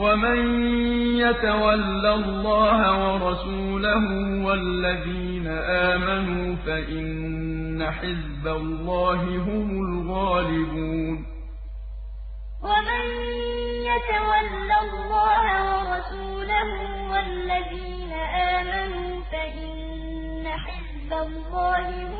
وَمَن يَتَوَلَّ اللَّهَ وَرَسُولَهُ وَالَّذِينَ آمَنُوا فَإِنَّ حِزْبَ اللَّهِ هُمُ الْغَالِبُونَ وَمَن يَتَوَلَّ اللَّهَ وَرَسُولَهُ وَالَّذِينَ آمَنُوا فَإِنَّ حِزْبَ اللَّهِ هُمُ